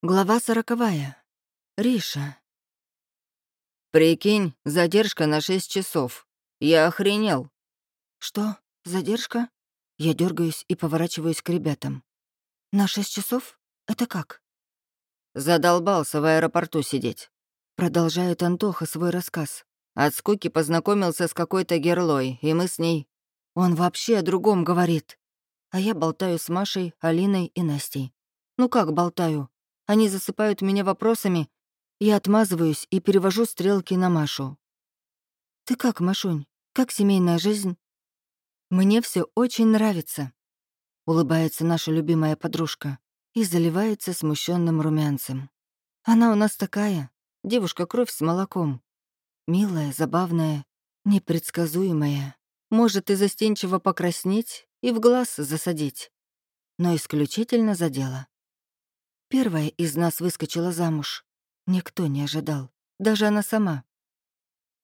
Глава сороковая. Риша. «Прикинь, задержка на шесть часов. Я охренел». «Что? Задержка?» Я дергаюсь и поворачиваюсь к ребятам. «На шесть часов? Это как?» Задолбался в аэропорту сидеть. Продолжает Антоха свой рассказ. От скуки познакомился с какой-то герлой, и мы с ней... Он вообще о другом говорит. А я болтаю с Машей, Алиной и Настей. Ну как болтаю? Они засыпают меня вопросами, я отмазываюсь и перевожу стрелки на Машу. «Ты как, Машунь? Как семейная жизнь?» «Мне все очень нравится», — улыбается наша любимая подружка и заливается смущенным румянцем. «Она у нас такая, девушка кровь с молоком. Милая, забавная, непредсказуемая. Может и застенчиво покраснеть, и в глаз засадить. Но исключительно за дело. Первая из нас выскочила замуж. Никто не ожидал. Даже она сама.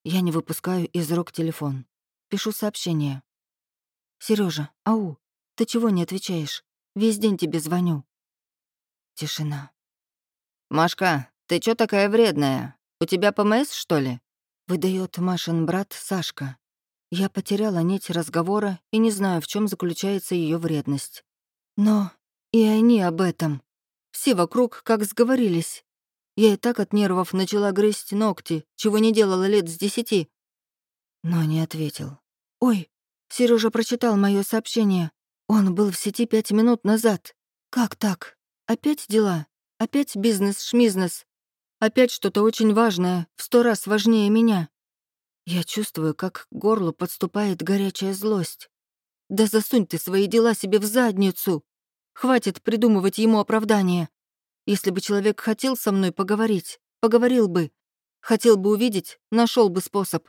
Я не выпускаю из рук телефон. Пишу сообщение. Сережа, ау, ты чего не отвечаешь? Весь день тебе звоню». Тишина. «Машка, ты чё такая вредная? У тебя ПМС, что ли?» Выдает Машин брат Сашка. Я потеряла нить разговора и не знаю, в чем заключается ее вредность. Но и они об этом. Все вокруг как сговорились. Я и так от нервов начала грызть ногти, чего не делала лет с десяти. Но не ответил. «Ой, Сережа прочитал мое сообщение. Он был в сети пять минут назад. Как так? Опять дела? Опять бизнес-шмизнес? Опять что-то очень важное, в сто раз важнее меня?» Я чувствую, как к горлу подступает горячая злость. «Да засунь ты свои дела себе в задницу!» Хватит придумывать ему оправдания. Если бы человек хотел со мной поговорить, поговорил бы. Хотел бы увидеть, нашел бы способ.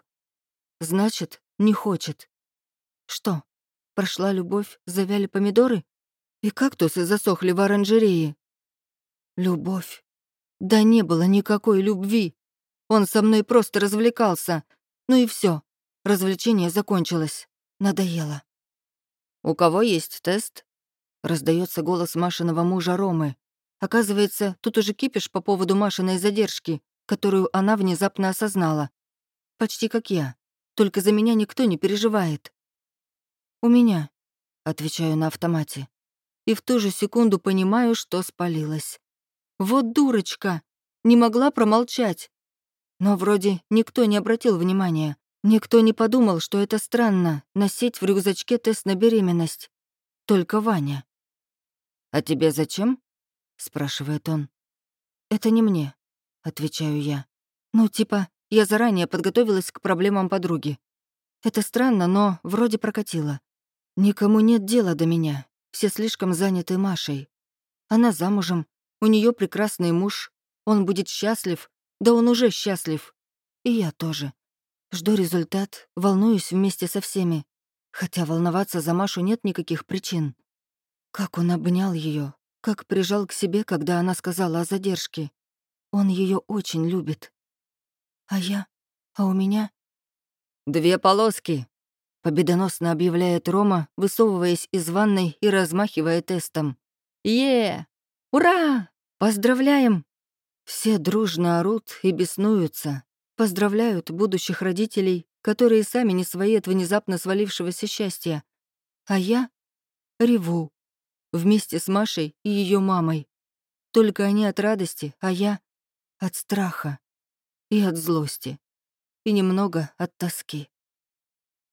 Значит, не хочет. Что, прошла любовь, завяли помидоры? И кактусы засохли в оранжерее? Любовь. Да не было никакой любви. Он со мной просто развлекался. Ну и все. Развлечение закончилось. Надоело. «У кого есть тест?» Раздается голос Машиного мужа Ромы. Оказывается, тут уже кипиш по поводу Машиной задержки, которую она внезапно осознала. Почти как я. Только за меня никто не переживает. «У меня», — отвечаю на автомате. И в ту же секунду понимаю, что спалилась. Вот дурочка! Не могла промолчать. Но вроде никто не обратил внимания. Никто не подумал, что это странно — носить в рюкзачке тест на беременность. Только Ваня. «А тебе зачем?» — спрашивает он. «Это не мне», — отвечаю я. «Ну, типа, я заранее подготовилась к проблемам подруги. Это странно, но вроде прокатило. Никому нет дела до меня, все слишком заняты Машей. Она замужем, у нее прекрасный муж, он будет счастлив, да он уже счастлив. И я тоже. Жду результат, волнуюсь вместе со всеми. Хотя волноваться за Машу нет никаких причин. Как он обнял ее, как прижал к себе, когда она сказала о задержке. Он ее очень любит. А я? А у меня? «Две полоски», — победоносно объявляет Рома, высовываясь из ванной и размахивая тестом. «Е! Ура! Поздравляем!» Все дружно орут и беснуются, поздравляют будущих родителей, которые сами не свои от внезапно свалившегося счастья. А я реву вместе с Машей и ее мамой. Только они от радости, а я — от страха и от злости, и немного от тоски.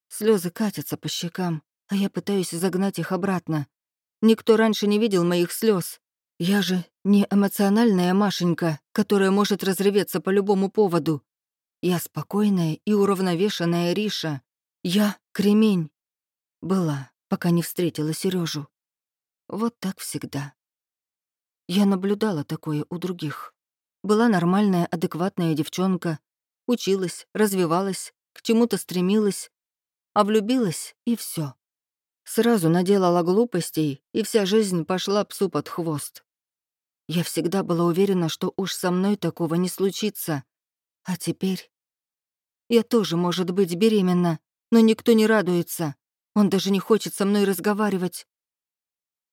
Слезы катятся по щекам, а я пытаюсь загнать их обратно. Никто раньше не видел моих слез. Я же не эмоциональная Машенька, которая может разреветься по любому поводу. Я спокойная и уравновешенная Риша. Я — кремень. Была, пока не встретила Сережу. Вот так всегда. Я наблюдала такое у других. Была нормальная, адекватная девчонка, училась, развивалась, к чему-то стремилась, а влюбилась — и все. Сразу наделала глупостей, и вся жизнь пошла псу под хвост. Я всегда была уверена, что уж со мной такого не случится. А теперь... Я тоже, может быть, беременна, но никто не радуется. Он даже не хочет со мной разговаривать.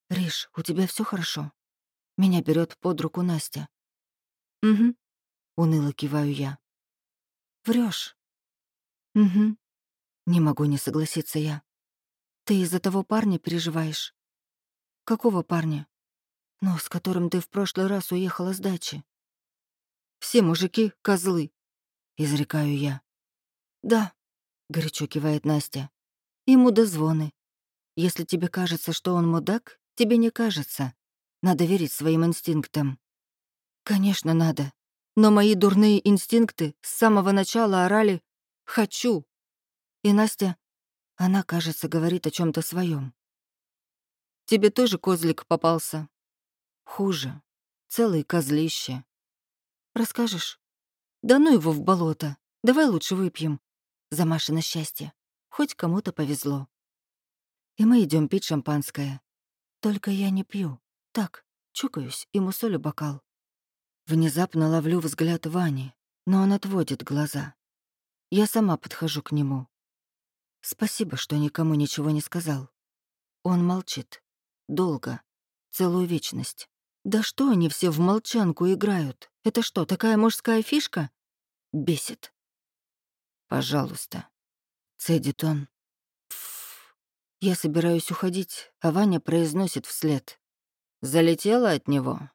«Риш, у тебя все хорошо?» Меня берет под руку Настя. «Угу», — уныло киваю я. Врешь. «Угу». Не могу не согласиться я. «Ты из-за того парня переживаешь?» «Какого парня?» «Ну, с которым ты в прошлый раз уехала с дачи». «Все мужики — козлы», — изрекаю я. «Да», — горячо кивает Настя. «Ему дозвоны. Если тебе кажется, что он мудак, тебе не кажется. Надо верить своим инстинктам». «Конечно, надо. Но мои дурные инстинкты с самого начала орали «хочу». И Настя, она, кажется, говорит о чем то своем. «Тебе тоже козлик попался?» «Хуже. Целый козлище». «Расскажешь?» «Да ну его в болото. Давай лучше выпьем. За Машино счастье. Хоть кому-то повезло». И мы идем пить шампанское. Только я не пью. Так, чукаюсь и мусолю бокал. Внезапно ловлю взгляд Вани, но он отводит глаза. Я сама подхожу к нему. Спасибо, что никому ничего не сказал. Он молчит. Долго. Целую вечность. Да что они все в молчанку играют? Это что, такая мужская фишка? Бесит. «Пожалуйста», — цедит он. Я собираюсь уходить, а Ваня произносит вслед. Залетела от него.